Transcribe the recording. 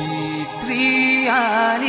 ीत्रियाणि